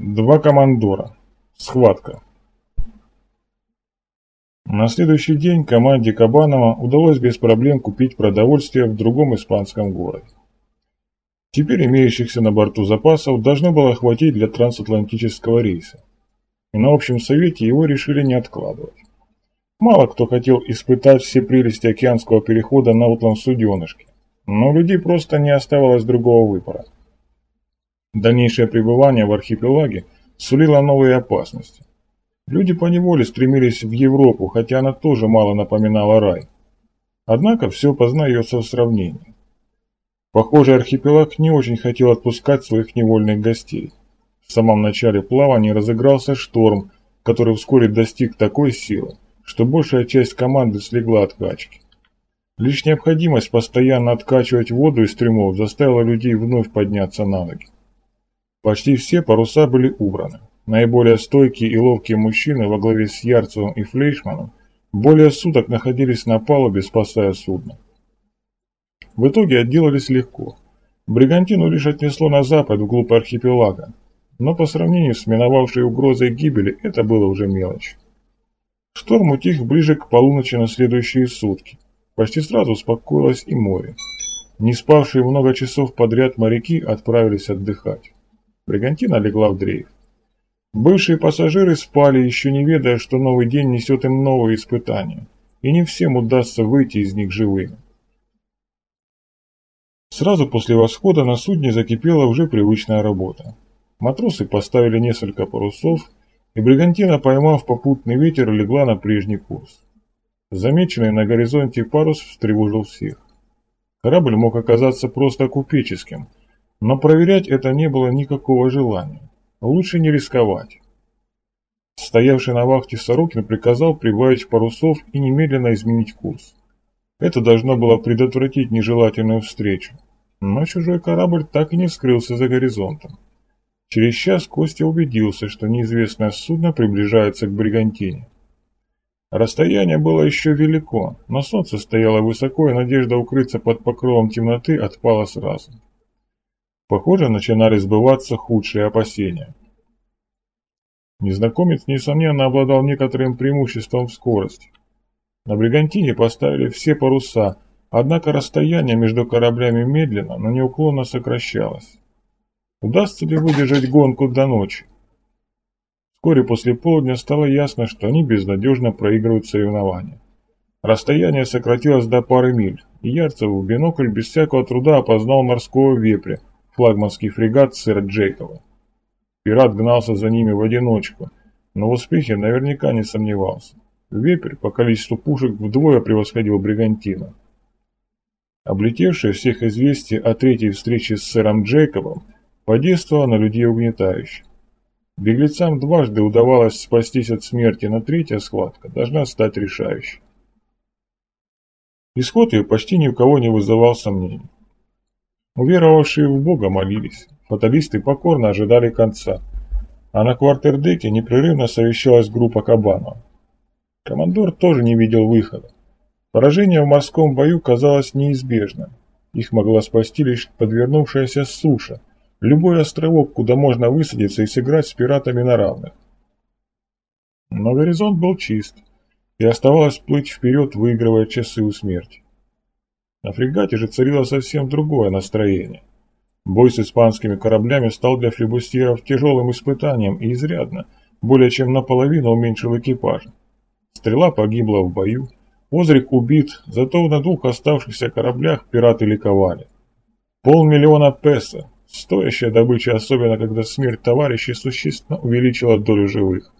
Два командора. Схватка. На следующий день команде Кабанова удалось без проблем купить продовольствие в другом испанском городе. Теперь имеющихся на борту запасов должно было хватить для трансатлантического рейса. И на общем совете его решили не откладывать. Мало кто хотел испытать все прелести океанского перехода на утлан-суденышке, но у людей просто не оставалось другого выбора – Дальнейшее пребывание в архипелаге сулило новые опасности. Люди поневоле стремились в Европу, хотя она тоже мало напоминала рай. Однако все познается в сравнении. Похоже, архипелаг не очень хотел отпускать своих невольных гостей. В самом начале плавания разыгрался шторм, который вскоре достиг такой силы, что большая часть команды слегла от качки. Лишь необходимость постоянно откачивать воду из трюмов заставила людей вновь подняться на ноги. Почти все паруса были убраны. Наиболее стойкие и ловкие мужчины во главе с Ярцевым и Флейшманом более суток находились на палубе, спасая судно. В итоге отделались легко. Бригантину лишь отнесло на запад, вглубь архипелага, но по сравнению с миновавшей угрозой гибели это было уже мелочь. Шторм утих ближе к полуночи на следующие сутки. Почти сразу успокоилось и море. Не спавшие много часов подряд моряки отправились отдыхать. Бригантина легла в дрейф. Бывшие пассажиры спали, еще не ведая, что новый день несет им новые испытания, и не всем удастся выйти из них живыми. Сразу после восхода на судне закипела уже привычная работа. Матросы поставили несколько парусов, и бригантина, поймав попутный ветер, легла на прежний курс. Замеченный на горизонте парус встревожил всех. Корабль мог оказаться просто купеческим – но проверять это не было никакого желания. Лучше не рисковать. Стоявший на вахте Сорокин приказал прибавить парусов и немедленно изменить курс. Это должно было предотвратить нежелательную встречу. Но чужой корабль так и не скрылся за горизонтом. Через час Костя убедился, что неизвестное судно приближается к бригантине. Расстояние было еще велико, но солнце стояло высоко, и надежда укрыться под покровом темноты отпала сразу. Похоже, начинали сбываться худшие опасения. Незнакомец, несомненно, обладал некоторым преимуществом в скорости. На Бригантине поставили все паруса, однако расстояние между кораблями медленно, но неуклонно сокращалось. Удастся ли выдержать гонку до ночи? Вскоре после полдня стало ясно, что они безнадежно проигрывают соревнования. Расстояние сократилось до пары миль, и Ярцев в бинокль без всякого труда опознал морского вепря, флагманский фрегат сэра Джейкова. Пират гнался за ними в одиночку, но в успехе наверняка не сомневался. Вепрь по количеству пушек вдвое превосходил Бригантина. Облетевшее всех известие о третьей встрече с сэром Джейкобом подействовало на людей угнетающе. Беглецам дважды удавалось спастись от смерти, но третья схватка должна стать решающей. Исход ее почти ни у кого не вызывал сомнений. Уверовавшие в Бога молились, фаталисты покорно ожидали конца, а на квартердеке непрерывно совещалась группа Кабанова. Командор тоже не видел выхода. Поражение в морском бою казалось неизбежным. Их могла спасти лишь подвернувшаяся суша, любой островок, куда можно высадиться и сыграть с пиратами на равных. Но горизонт был чист, и оставалось плыть вперед, выигрывая часы у смерти. На фрегате же царило совсем другое настроение. Бой с испанскими кораблями стал для флебустьеров тяжелым испытанием и изрядно, более чем наполовину уменьшил экипаж. Стрела погибла в бою, Озрик убит, зато на двух оставшихся кораблях пираты ликовали. Полмиллиона песо, стоящая добыча, особенно когда смерть товарищей существенно увеличила долю живых.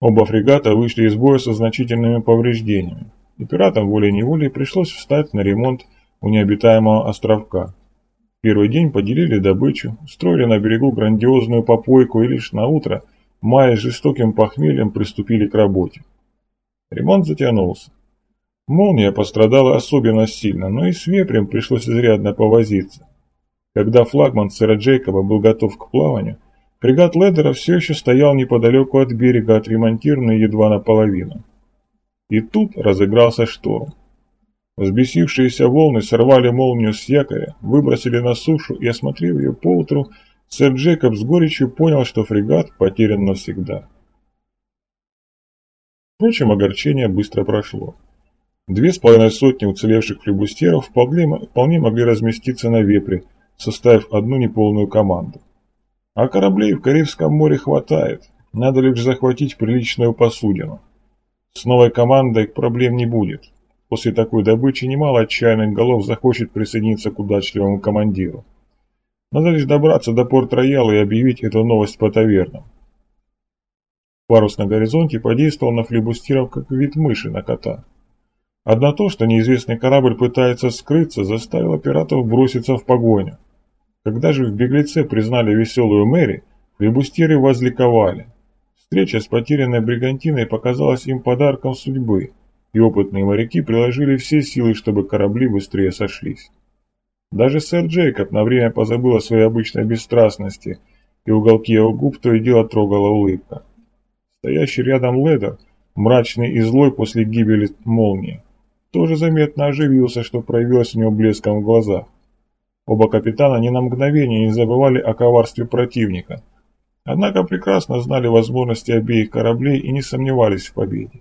Оба фрегата вышли из боя со значительными повреждениями и пиратам волей-неволей пришлось встать на ремонт у необитаемого островка. Первый день поделили добычу, строили на берегу грандиозную попойку и лишь на утро, мая жестоким похмельем, приступили к работе. Ремонт затянулся. Молния пострадала особенно сильно, но и с вепрем пришлось изрядно повозиться. Когда флагман сэра Джейкоба был готов к плаванию, фрегат Ледера все еще стоял неподалеку от берега, отремонтированный едва наполовину. И тут разыгрался шторм. Взбесившиеся волны сорвали молнию с якоря, выбросили на сушу и, осмотрев ее поутру, Сэр Джейкоб с горечью понял, что фрегат потерян навсегда. Впрочем, огорчение быстро прошло. Две с половиной сотни уцелевших флебустеров вполне, вполне могли разместиться на вепре, составив одну неполную команду. А кораблей в Карибском море хватает, надо лишь захватить приличную посудину. С новой командой проблем не будет. После такой добычи немало отчаянных голов захочет присоединиться к удачливому командиру. Надо лишь добраться до порт-рояла и объявить эту новость по тавернам. Парус на горизонте подействовал на флебустиров как вид мыши на кота. Одно то, что неизвестный корабль пытается скрыться, заставило пиратов броситься в погоню. Когда же в беглеце признали веселую Мэри, флебустиры возликовали. Встреча с потерянной бригантиной показалась им подарком судьбы, и опытные моряки приложили все силы, чтобы корабли быстрее сошлись. Даже сэр Джейкоб на время позабыл о своей обычной бесстрастности, и уголки его губ то и дело трогала улыбка. Стоящий рядом Ледер, мрачный и злой после гибели молнии, тоже заметно оживился, что проявилось у него блеском в глазах. Оба капитана ни на мгновение не забывали о коварстве противника, однако прекрасно знали возможности обеих кораблей и не сомневались в победе.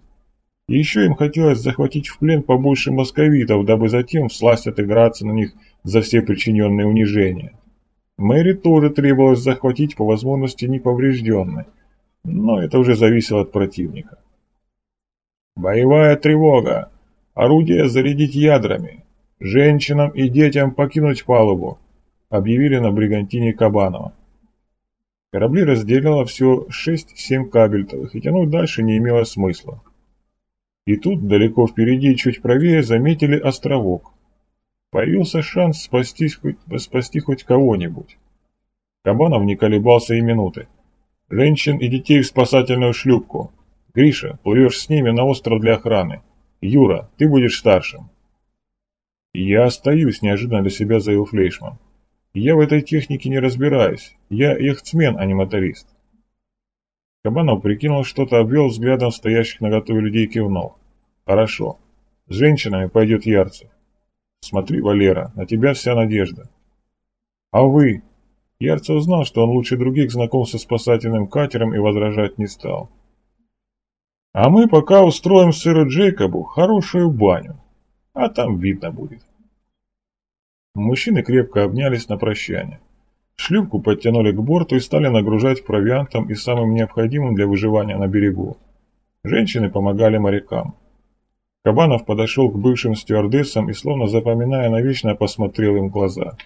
И еще им хотелось захватить в плен побольше московитов, дабы затем всласть отыграться на них за все причиненные унижения. Мэри тоже требовалось захватить по возможности неповрежденной, но это уже зависело от противника. «Боевая тревога! Орудие зарядить ядрами! Женщинам и детям покинуть палубу!» объявили на бригантине Кабанова. Корабли разделило всего 6-7 кабельтовых, и тянуть дальше не имело смысла. И тут, далеко впереди, чуть правее, заметили островок. Появился шанс спасти, спасти хоть кого-нибудь. Кабанов не колебался и минуты. Женщин и детей в спасательную шлюпку. Гриша, плывешь с ними на остров для охраны. Юра, ты будешь старшим. Я остаюсь, неожиданно для себя заявил Флейшман. Я в этой технике не разбираюсь. Я яхтсмен, а не моторист. Кабанов прикинул что-то, обвел взглядом стоящих на готове людей и кивнул. Хорошо. С женщинами пойдет Ярцев. Смотри, Валера, на тебя вся надежда. А вы? Ярцев узнал, что он лучше других знаком со спасательным катером и возражать не стал. А мы пока устроим сыру Джейкобу хорошую баню, а там видно будет. Мужчины крепко обнялись на прощание. Шлюпку подтянули к борту и стали нагружать провиантом и самым необходимым для выживания на берегу. Женщины помогали морякам. Кабанов подошел к бывшим стюардессам и, словно запоминая навечно, посмотрел им в глаза.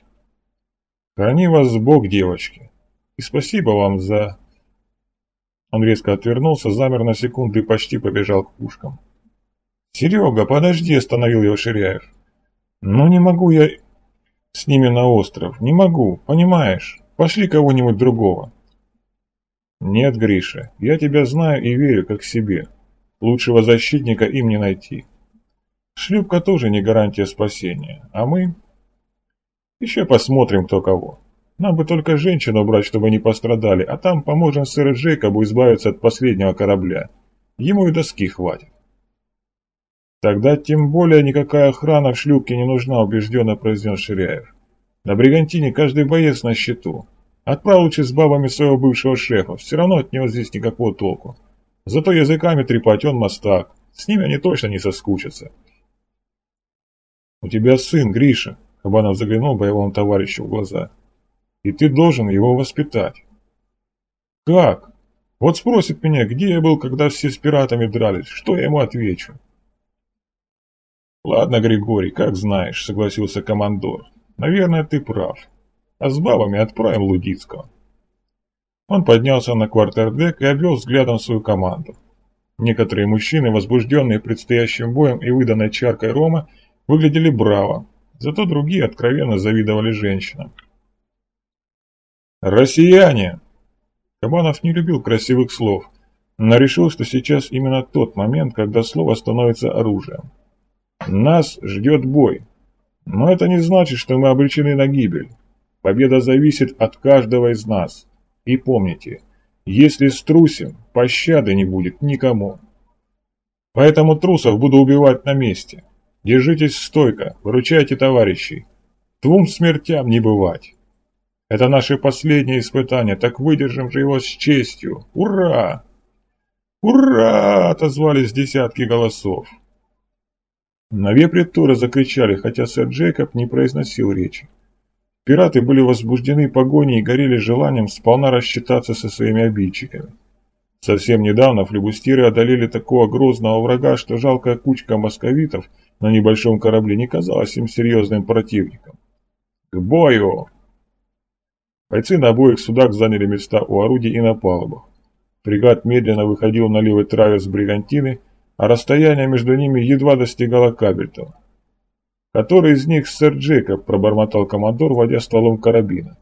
Храни вас Бог, девочки. И спасибо вам за... Он резко отвернулся, замер на секунду и почти побежал к пушкам. «Серега, подожди!» – остановил его Ширяев. «Ну не могу я с ними на остров, не могу, понимаешь? Пошли кого-нибудь другого». «Нет, Гриша, я тебя знаю и верю, как себе. Лучшего защитника им не найти. Шлюпка тоже не гарантия спасения, а мы...» Еще посмотрим, кто кого. Нам бы только женщину убрать, чтобы не пострадали, а там поможем сэру Джейкобу избавиться от последнего корабля. Ему и доски хватит. Тогда тем более никакая охрана в шлюпке не нужна, убежденно произнес Ширяев. На Бригантине каждый боец на счету. Отправь лучше с бабами своего бывшего шефа, все равно от него здесь никакого толку. Зато языками трепать он мастак, с ними они точно не соскучатся. У тебя сын, Гриша, Кабанов заглянул боевому товарищу в глаза. «И ты должен его воспитать». «Как? Вот спросит меня, где я был, когда все с пиратами дрались, что я ему отвечу?» «Ладно, Григорий, как знаешь», — согласился командор. «Наверное, ты прав. А с бабами отправим Лудицкого». Он поднялся на квартердек и обвел взглядом свою команду. Некоторые мужчины, возбужденные предстоящим боем и выданной чаркой рома, выглядели браво, Зато другие откровенно завидовали женщинам. «Россияне!» Кабанов не любил красивых слов, но решил, что сейчас именно тот момент, когда слово становится оружием. «Нас ждет бой. Но это не значит, что мы обречены на гибель. Победа зависит от каждого из нас. И помните, если струсим, пощады не будет никому. Поэтому трусов буду убивать на месте. Держитесь стойко, выручайте товарищей. Двум смертям не бывать. Это наше последнее испытание, так выдержим же его с честью! Ура!» «Ура!» – отозвались десятки голосов. На вепре тоже закричали, хотя сэр Джейкоб не произносил речи. Пираты были возбуждены погоней и горели желанием сполна рассчитаться со своими обидчиками. Совсем недавно флебустиры одолели такого грозного врага, что жалкая кучка московитов на небольшом корабле не казалась им серьезным противником. «К бою!» Бойцы на обоих судах заняли места у орудий и на палубах. Фрегат медленно выходил на левый траверс Бригантины, а расстояние между ними едва достигало Кабельтона. «Который из них сэр Джейкоб?» – пробормотал командор, водя стволом карабина.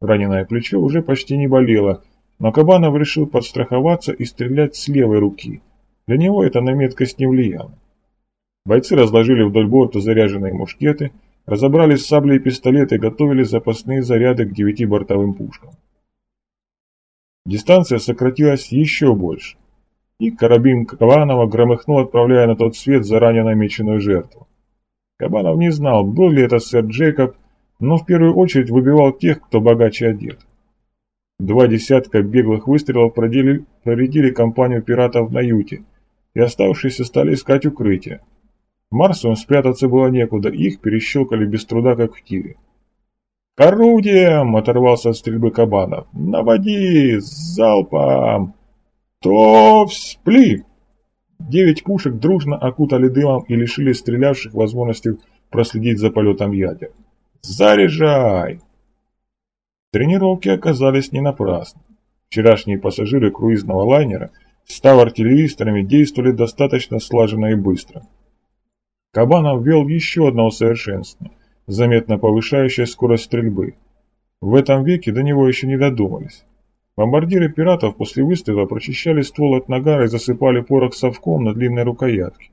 Раненое плечо уже почти не болело, но Кабанов решил подстраховаться и стрелять с левой руки. Для него это на меткость не влияло. Бойцы разложили вдоль борта заряженные мушкеты, разобрали сабли и пистолеты и готовили запасные заряды к девяти бортовым пушкам. Дистанция сократилась еще больше, и карабин Кабанова громыхнул, отправляя на тот свет заранее намеченную жертву. Кабанов не знал, был ли это сэр Джейкоб, но в первую очередь выбивал тех, кто богаче одет. Два десятка беглых выстрелов проредили компанию пиратов на юте, и оставшиеся стали искать укрытие. Марсу спрятаться было некуда, их перещелкали без труда, как в тире. «К орудиям!» — оторвался от стрельбы кабанов. «Наводи! Залпом! Товспли!» Девять пушек дружно окутали дымом и лишили стрелявших возможности проследить за полетом ядер. «Заряжай!» Тренировки оказались не напрасны. Вчерашние пассажиры круизного лайнера, став артиллеристами, действовали достаточно слаженно и быстро. Кабанов ввел еще одно усовершенствование заметно повышающая скорость стрельбы. В этом веке до него еще не додумались. Бомбардиры пиратов после выстрела прочищали ствол от нагара и засыпали порох совком на длинной рукоятке.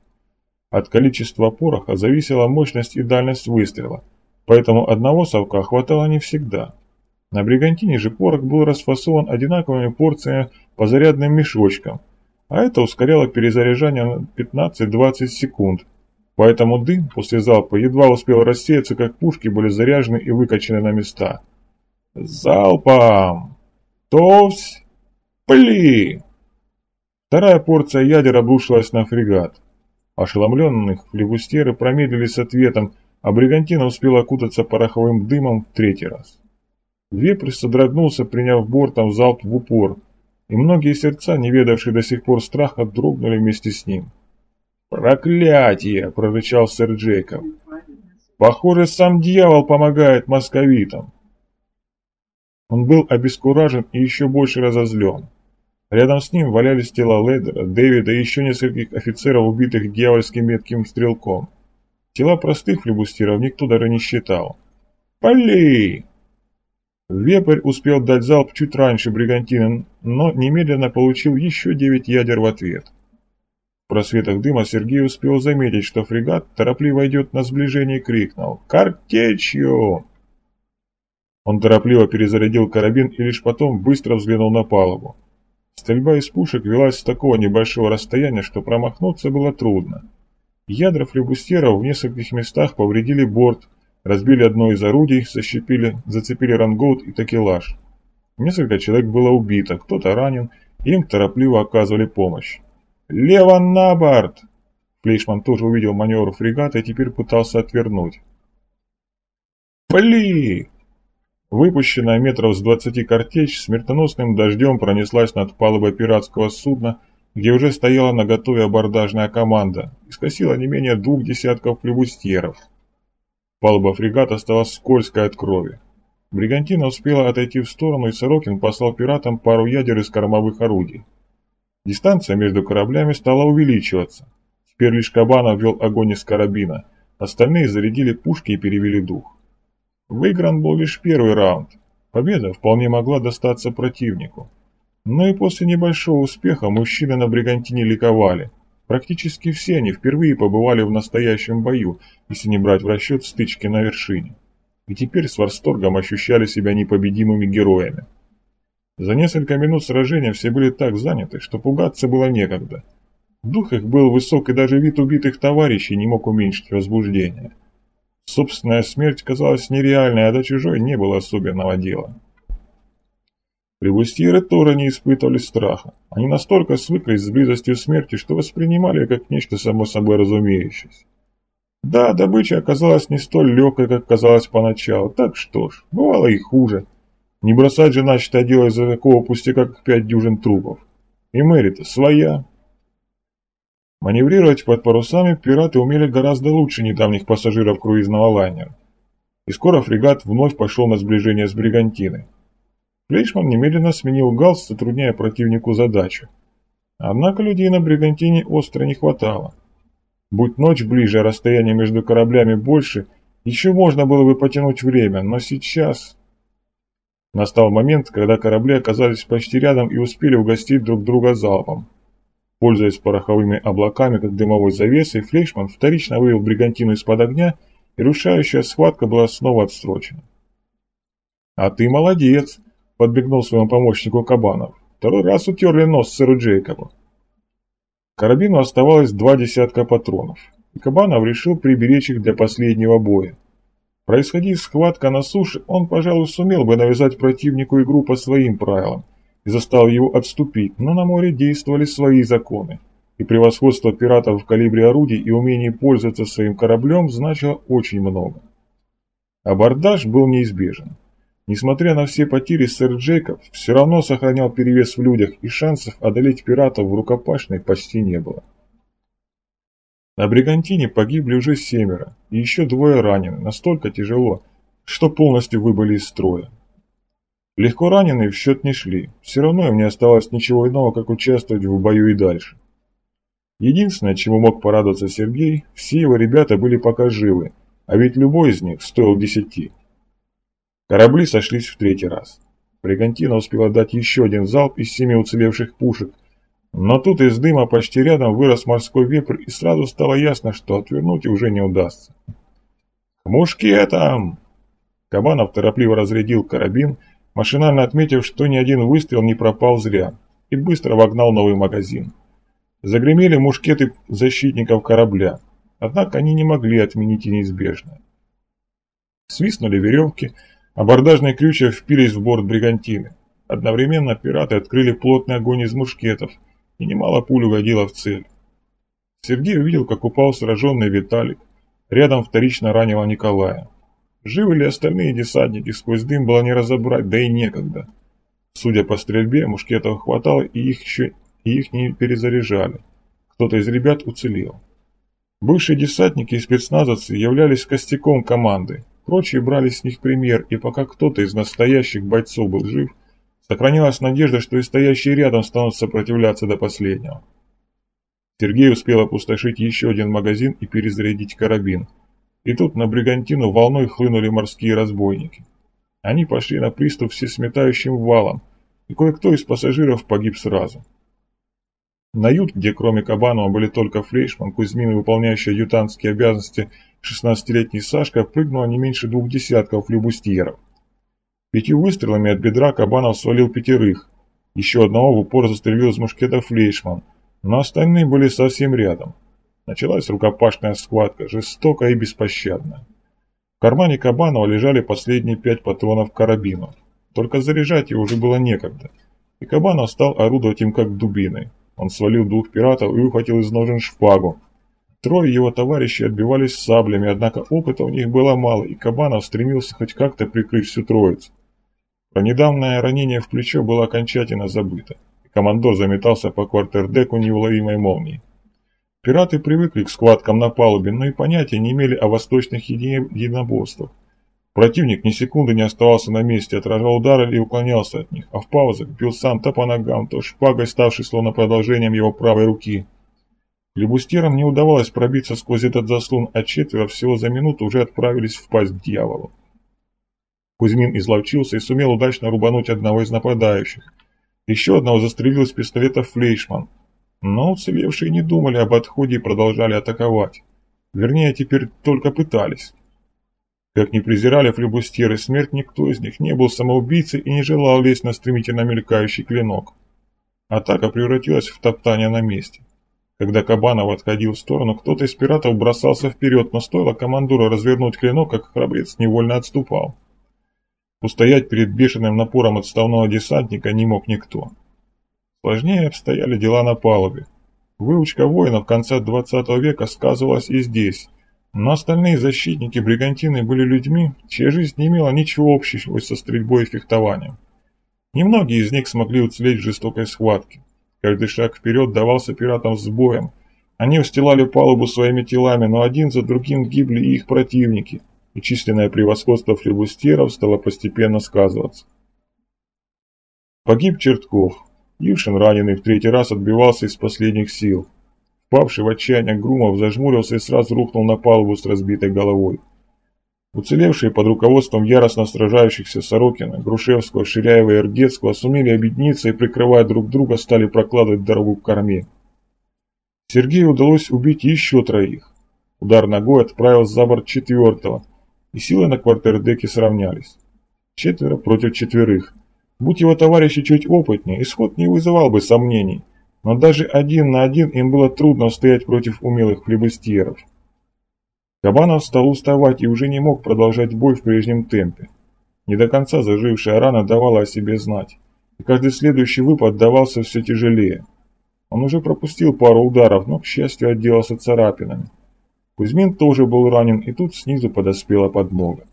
От количества пороха зависела мощность и дальность выстрела, поэтому одного совка хватало не всегда. На бригантине же порох был расфасован одинаковыми порциями по зарядным мешочкам, а это ускоряло перезаряжание на 15-20 секунд, Поэтому дым после залпа едва успел рассеяться, как пушки были заряжены и выкачаны на места. «Залпом! Товсь! Пли!» Вторая порция ядер обрушилась на фрегат. Ошеломленных флебустеры промедлили с ответом, а бригантина успела окутаться пороховым дымом в третий раз. Вепрь содрогнулся, приняв бортом залп в упор, и многие сердца, не ведавшие до сих пор страха, дрогнули вместе с ним. «Проклятие!» – прорычал сэр Джейкоб. «Похоже, сам дьявол помогает московитам». Он был обескуражен и еще больше разозлен. Рядом с ним валялись тела Ледера, Дэвида и еще нескольких офицеров, убитых дьявольским метким стрелком. Тела простых флебустиров никто даже не считал. «Пали!» Вепрь успел дать залп чуть раньше бригантины, но немедленно получил еще девять ядер в ответ просветах дыма Сергей успел заметить, что фрегат торопливо идет на сближение и крикнул «Картечью!». Он торопливо перезарядил карабин и лишь потом быстро взглянул на палубу. Стрельба из пушек велась с такого небольшого расстояния, что промахнуться было трудно. Ядра флебустеров в нескольких местах повредили борт, разбили одно из орудий, защепили, зацепили рангоут и такелаж. Несколько человек было убито, кто-то ранен, им торопливо оказывали помощь. «Лево на борт!» Флейшман тоже увидел маневр фрегата и теперь пытался отвернуть. «Пли!» Выпущенная метров с двадцати картечь смертоносным дождем пронеслась над палубой пиратского судна, где уже стояла наготове абордажная команда, и скосила не менее двух десятков флебустьеров. Палуба фрегата стала скользкой от крови. Бригантина успела отойти в сторону, и Сорокин послал пиратам пару ядер из кормовых орудий. Дистанция между кораблями стала увеличиваться. Теперь лишь Кабанов вел огонь из карабина, остальные зарядили пушки и перевели дух. Выигран был лишь первый раунд. Победа вполне могла достаться противнику. Но и после небольшого успеха мужчины на Бригантине ликовали. Практически все они впервые побывали в настоящем бою, если не брать в расчет стычки на вершине. И теперь с восторгом ощущали себя непобедимыми героями. За несколько минут сражения все были так заняты, что пугаться было некогда. Дух их был высок, и даже вид убитых товарищей не мог уменьшить возбуждение. Собственная смерть казалась нереальной, а до чужой не было особенного дела. Прибустьеры тоже не испытывали страха. Они настолько свыклись с близостью смерти, что воспринимали как нечто само собой разумеющееся. Да, добыча оказалась не столь легкой, как казалось поначалу. Так что ж, бывало и хуже. Не бросать же начатое дело из-за такого пустяка, как пять дюжин трупов. И Мэри-то своя. Маневрировать под парусами пираты умели гораздо лучше недавних пассажиров круизного лайнера. И скоро фрегат вновь пошел на сближение с бригантиной. Флейшман немедленно сменил галс, затрудняя противнику задачу. Однако людей на бригантине остро не хватало. Будь ночь ближе, а расстояние между кораблями больше, еще можно было бы потянуть время, но сейчас... Настал момент, когда корабли оказались почти рядом и успели угостить друг друга залпом. Пользуясь пороховыми облаками, как дымовой завесой, Флейшман вторично вывел бригантину из-под огня, и рушающая схватка была снова отсрочена. «А ты молодец!» подбегнул своему помощнику Кабанов. Второй раз утерли нос сэру Джейкобу. Карабину оставалось два десятка патронов, и Кабанов решил приберечь их для последнего боя. Происходи схватка на суше, он, пожалуй, сумел бы навязать противнику игру по своим правилам застал его отступить, но на море действовали свои законы, и превосходство пиратов в калибре орудий и умении пользоваться своим кораблем значило очень много. Абордаж был неизбежен. Несмотря на все потери, сэр Джейкоб все равно сохранял перевес в людях, и шансов одолеть пиратов в рукопашной почти не было. На Бригантине погибли уже семеро, и еще двое ранены, настолько тяжело, что полностью выбыли из строя. Легко раненые в счет не шли, все равно им не оставалось ничего иного, как участвовать в бою и дальше. Единственное, чему мог порадоваться Сергей, все его ребята были пока живы, а ведь любой из них стоил десяти. Корабли сошлись в третий раз. Бригантина успела дать еще один залп из семи уцелевших пушек, но тут из дыма почти рядом вырос морской вепрь, и сразу стало ясно, что отвернуть уже не удастся. «К мушкетам!» Кабанов торопливо разрядил карабин, машинально отметив, что ни один выстрел не пропал зря, и быстро вогнал новый магазин. Загремели мушкеты защитников корабля, однако они не могли отменить и неизбежное. Свистнули веревки, Абордажные крючья впились в борт бригантины. Одновременно пираты открыли плотный огонь из мушкетов, и немало пуль угодило в цель. Сергей увидел, как упал сраженный Виталик. Рядом вторично ранило Николая. Живы ли остальные десантники, сквозь дым было не разобрать, да и некогда. Судя по стрельбе, мушкетов хватало, и их еще и их не перезаряжали. Кто-то из ребят уцелел. Бывшие десантники и спецназовцы являлись костяком команды, Прочие брали с них пример, и пока кто-то из настоящих бойцов был жив, сохранилась надежда, что и стоящие рядом станут сопротивляться до последнего. Сергей успел опустошить еще один магазин и перезарядить карабин. И тут на Бригантину волной хлынули морские разбойники. Они пошли на приступ всесметающим валом, и кое-кто из пассажиров погиб сразу. На ют, где кроме Кабанова были только Флейшман, Кузьмин, выполняющий адъютантские обязанности Шестнадцатилетний Сашка прыгнула не меньше двух десятков флюбустьеров. Пятью выстрелами от бедра Кабанов свалил пятерых. Еще одного в упор застрелил из мушкета Флейшман, но остальные были совсем рядом. Началась рукопашная схватка, жестокая и беспощадная. В кармане Кабанова лежали последние пять патронов к карабину. Только заряжать его уже было некогда. И Кабанов стал орудовать им как дубиной. Он свалил двух пиратов и ухватил из ножен шпагу, Трое его товарищей отбивались саблями, однако опыта у них было мало, и Кабанов стремился хоть как-то прикрыть всю троицу. Про недавнее ранение в плечо было окончательно забыто, командор заметался по квартердеку неуловимой молнией. Пираты привыкли к схваткам на палубе, но и понятия не имели о восточных единоборствах. Противник ни секунды не оставался на месте, отражал удары или уклонялся от них, а в паузах бил сам то по ногам, то шпагой, ставшей словно продолжением его правой руки – Лебустерам не удавалось пробиться сквозь этот заслон, а четверо всего за минуту уже отправились в пасть к дьяволу. Кузьмин изловчился и сумел удачно рубануть одного из нападающих. Еще одного застрелил из пистолета Флейшман. Но уцелевшие не думали об отходе и продолжали атаковать. Вернее, теперь только пытались. Как ни презирали флебустеры, смерть никто из них не был самоубийцей и не желал лезть на стремительно мелькающий клинок. Атака превратилась в топтание на месте. Когда Кабанов отходил в сторону, кто-то из пиратов бросался вперед, но стоило командору развернуть клинок, как храбрец невольно отступал. Устоять перед бешеным напором отставного десантника не мог никто. Сложнее обстояли дела на палубе. Выучка воинов конца 20 века сказывалась и здесь, но остальные защитники бригантины были людьми, чья жизнь не имела ничего общего со стрельбой и фехтованием. Немногие из них смогли уцелеть в жестокой схватке. Каждый шаг вперед давался пиратам с боем. Они устилали палубу своими телами, но один за другим гибли их противники, и численное превосходство флебустеров стало постепенно сказываться. Погиб Чертков. Юшин, раненый в третий раз, отбивался из последних сил. Впавший в отчаяние Грумов зажмурился и сразу рухнул на палубу с разбитой головой. Уцелевшие под руководством яростно сражающихся Сорокина, Грушевского, Ширяева и Иргецкого сумели объединиться и, прикрывая друг друга, стали прокладывать дорогу к корме. Сергею удалось убить еще троих. Удар ногой отправил за борт четвертого, и силы на квартердеке сравнялись. Четверо против четверых. Будь его товарищи чуть опытнее, исход не вызывал бы сомнений но даже один на один им было трудно устоять против умелых флебустьеров. Кабанов стал уставать и уже не мог продолжать бой в прежнем темпе. Не до конца зажившая рана давала о себе знать, и каждый следующий выпад давался все тяжелее. Он уже пропустил пару ударов, но, к счастью, отделался царапинами. Кузьмин тоже был ранен, и тут снизу подоспела подмога.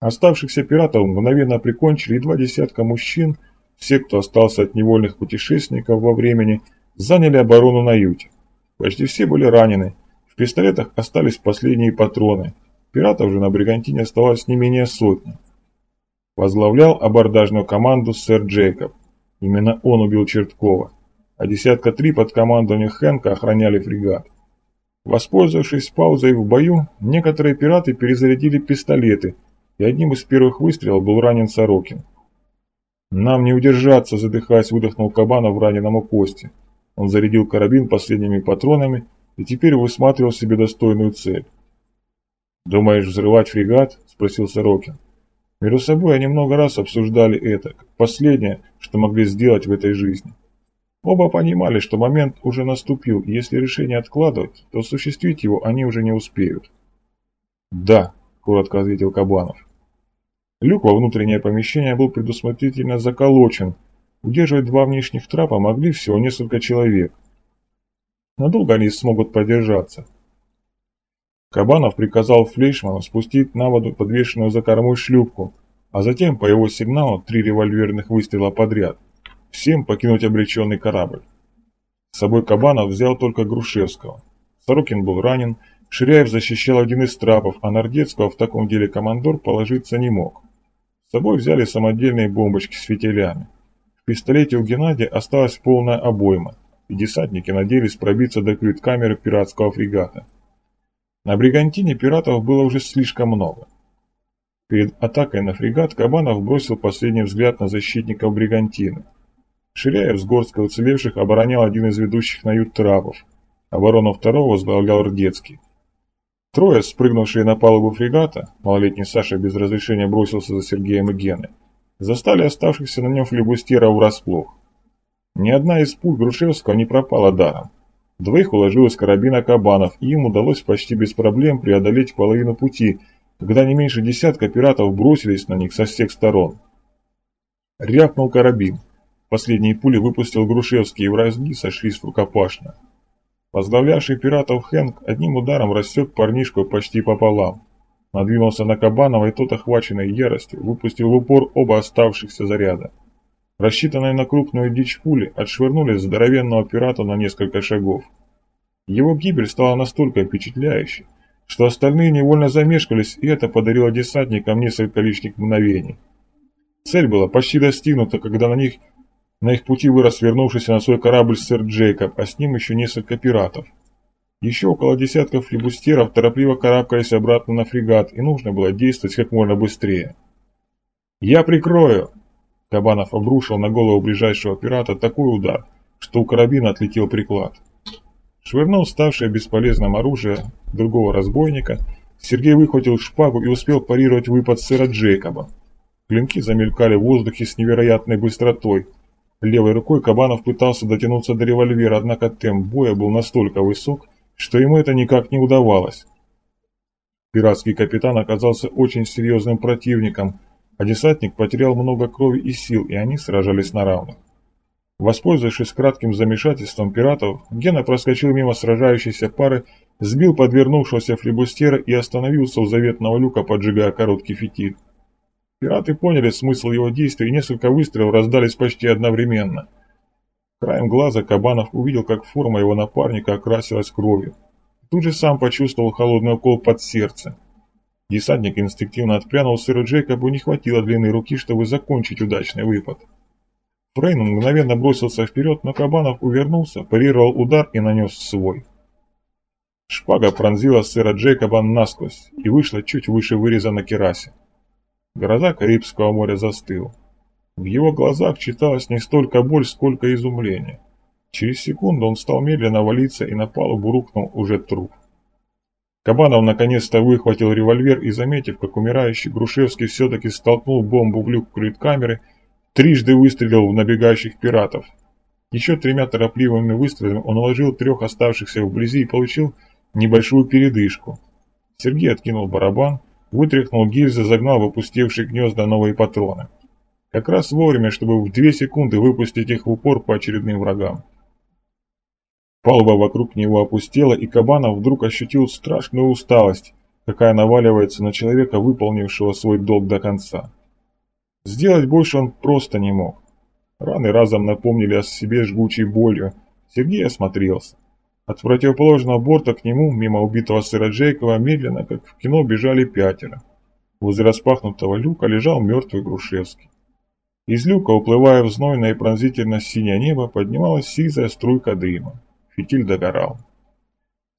Оставшихся пиратов мгновенно прикончили два десятка мужчин – все, кто остался от невольных путешественников во времени, заняли оборону на юте. Почти все были ранены. В пистолетах остались последние патроны. Пиратов же на Бригантине оставалось не менее сотни. Возглавлял абордажную команду сэр Джейкоб. Именно он убил Черткова. А десятка три под командованием Хэнка охраняли фрегат. Воспользовавшись паузой в бою, некоторые пираты перезарядили пистолеты, и одним из первых выстрелов был ранен Сорокин. «Нам не удержаться!» – задыхаясь, выдохнул Кабанов раненому кости. Он зарядил карабин последними патронами и теперь высматривал себе достойную цель. «Думаешь взрывать фрегат?» – спросил Сорокин. Между собой они много раз обсуждали это, как последнее, что могли сделать в этой жизни. Оба понимали, что момент уже наступил, и если решение откладывать, то осуществить его они уже не успеют. «Да», – коротко ответил Кабанов. Люк во внутреннее помещение был предусмотрительно заколочен. Удерживать два внешних трапа могли всего несколько человек. Надолго они смогут продержаться. Кабанов приказал Флейшману спустить на воду подвешенную за кормой шлюпку, а затем по его сигналу три револьверных выстрела подряд. Всем покинуть обреченный корабль. С собой Кабанов взял только Грушевского. Сорокин был ранен, Ширяев защищал один из трапов, а Нордецкого в таком деле командор положиться не мог. С собой взяли самодельные бомбочки с фитилями. В пистолете у Геннадия осталась полная обойма, и десантники надеялись пробиться до крюит-камеры пиратского фрегата. На Бригантине пиратов было уже слишком много. Перед атакой на фрегат Кабанов бросил последний взгляд на защитников Бригантины. Ширяев с горской уцелевших оборонял один из ведущих на ют трапов. Оборону второго возглавлял Рдецкий. Трое, спрыгнувшие на палубу фрегата, малолетний Саша без разрешения бросился за Сергеем и Геной, застали оставшихся на нем флебустеров врасплох. Ни одна из пуль Грушевского не пропала даром. Двоих уложил из карабина Кабанов, и им удалось почти без проблем преодолеть половину пути, когда не меньше десятка пиратов бросились на них со всех сторон. Рявкнул карабин. Последние пули выпустил Грушевский, и враги сошлись рукопашно. Возглавлявший пиратов Хэнк одним ударом рассек парнишку почти пополам. Надвинулся на Кабанова, и тот, охваченный яростью, выпустил в упор оба оставшихся заряда. Рассчитанные на крупную дичь пули отшвырнули здоровенного пирата на несколько шагов. Его гибель стала настолько впечатляющей, что остальные невольно замешкались, и это подарило десантникам несколько лишних мгновений. Цель была почти достигнута, когда на них на их пути вырос вернувшийся на свой корабль сэр Джейкоб, а с ним еще несколько пиратов. Еще около десятков флебустеров торопливо карабкались обратно на фрегат, и нужно было действовать как можно быстрее. «Я прикрою!» Кабанов обрушил на голову ближайшего пирата такой удар, что у карабина отлетел приклад. Швырнул ставшее бесполезным оружие другого разбойника, Сергей выхватил шпагу и успел парировать выпад сэра Джейкоба. Клинки замелькали в воздухе с невероятной быстротой, Левой рукой Кабанов пытался дотянуться до револьвера, однако темп боя был настолько высок, что ему это никак не удавалось. Пиратский капитан оказался очень серьезным противником, а десантник потерял много крови и сил, и они сражались на равных. Воспользовавшись кратким замешательством пиратов, Гена проскочил мимо сражающейся пары, сбил подвернувшегося флебустера и остановился у заветного люка, поджигая короткий фитиль. Пираты поняли смысл его действий и несколько выстрелов раздались почти одновременно. Краем глаза Кабанов увидел, как форма его напарника окрасилась кровью. Тут же сам почувствовал холодный укол под сердце. Десантник инстинктивно отпрянул, сыру Джейкобу не хватило длинной руки, чтобы закончить удачный выпад. Фрейн мгновенно бросился вперед, но Кабанов увернулся, парировал удар и нанес свой. Шпага пронзила сэра Джейкоба насквозь и вышла чуть выше выреза на керасе. Города Карибского моря застыл. В его глазах читалось не столько боль, сколько изумление. Через секунду он стал медленно валиться и на палубу рухнул уже труп. Кабанов наконец-то выхватил револьвер и, заметив, как умирающий Грушевский все-таки столкнул бомбу в люк крыт-камеры, трижды выстрелил в набегающих пиратов. Еще тремя торопливыми выстрелами он уложил трех оставшихся вблизи и получил небольшую передышку. Сергей откинул барабан, вытряхнул гильзы, загнал в гнезда новые патроны. Как раз вовремя, чтобы в две секунды выпустить их в упор по очередным врагам. Палуба вокруг него опустела, и Кабанов вдруг ощутил страшную усталость, какая наваливается на человека, выполнившего свой долг до конца. Сделать больше он просто не мог. Раны разом напомнили о себе жгучей болью. Сергей осмотрелся. От противоположного борта к нему, мимо убитого сыра Джейкова, медленно, как в кино, бежали пятеро. Возле распахнутого люка лежал мертвый Грушевский. Из люка, уплывая в знойное и пронзительно синее небо, поднималась сизая струйка дыма. Фитиль догорал.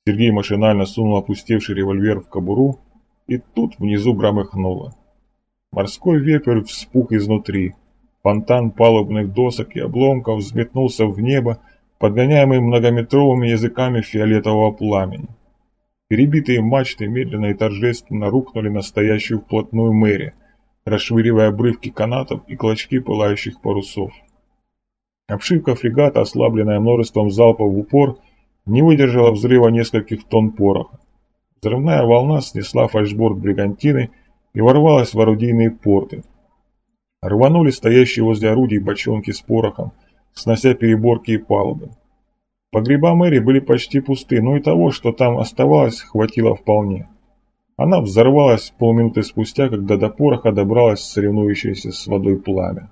Сергей машинально сунул опустевший револьвер в кобуру, и тут внизу громыхнуло. Морской вепрь вспух изнутри. Фонтан палубных досок и обломков взметнулся в небо, подгоняемый многометровыми языками фиолетового пламени. Перебитые мачты медленно и торжественно рухнули на стоящую вплотную мэри, расшвыривая обрывки канатов и клочки пылающих парусов. Обшивка фрегата, ослабленная множеством залпов в упор, не выдержала взрыва нескольких тонн пороха. Взрывная волна снесла фальшборд бригантины и ворвалась в орудийные порты. Рванули стоящие возле орудий бочонки с порохом, снося переборки и палубы. Погреба Мэри были почти пусты, но и того, что там оставалось, хватило вполне. Она взорвалась полминуты спустя, когда до пороха добралась соревнующаяся с водой пламя.